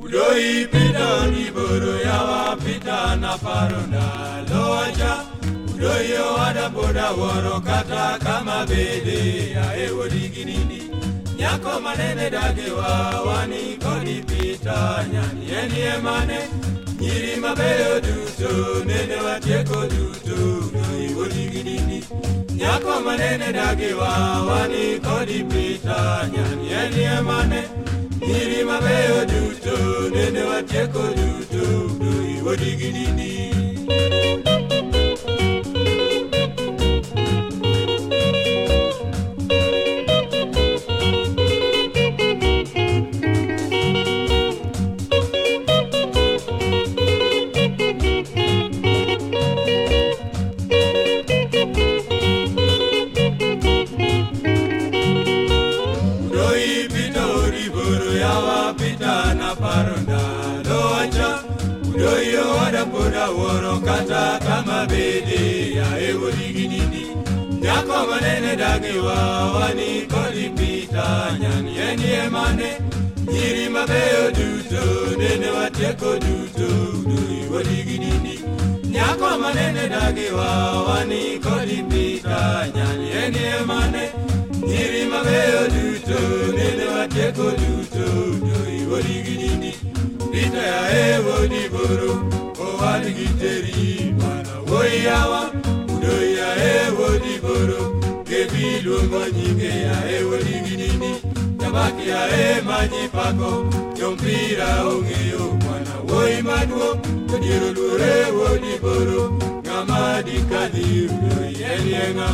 Udoipita ni boro ya wapita na paro na loja Udoio wada boda woro kata kama bede ya ewo diginini Nyako manene dage wa wani kodi pita nyani enie mane Nyiri mabeyo duto nene watieko duto na ewo diginini Nyako manene dage wa wani kodi pita nyani enie mane Nyiri mabeyo kapita na paro ndalo cha udoyo wadapoda woro kata kama bidi ya ewo liginini nyako manene dagi wawani kodi pita nyani eni emane nyiri mabeyo duto nene watieko duto udoyo wadiginini nyako manene dagi wawani kodi pita nyani eni emane nyiri mabeyo duto nene watieko duto Kino ya evo niboro O wani giteri Wana woyawa Kudo ya evo niboro Kebilu mwanyike ya evo nigidini Nyabaki ya ema nipako Jompira ongeyo Wana woyimaduo Kudiru dure evo niboro Ngamadi kathiru Yenienga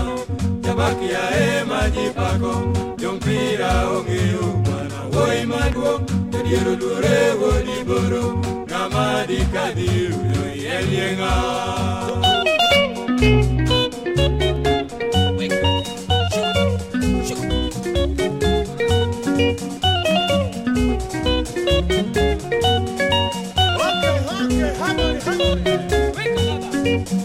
Nyabaki ya ema nipako Jompira ongeyo Wana woyimaduo dirudure wodi boro ng'ama dikadhiudo yielieng'a Okay, okay, hang on, hang on. Wake up.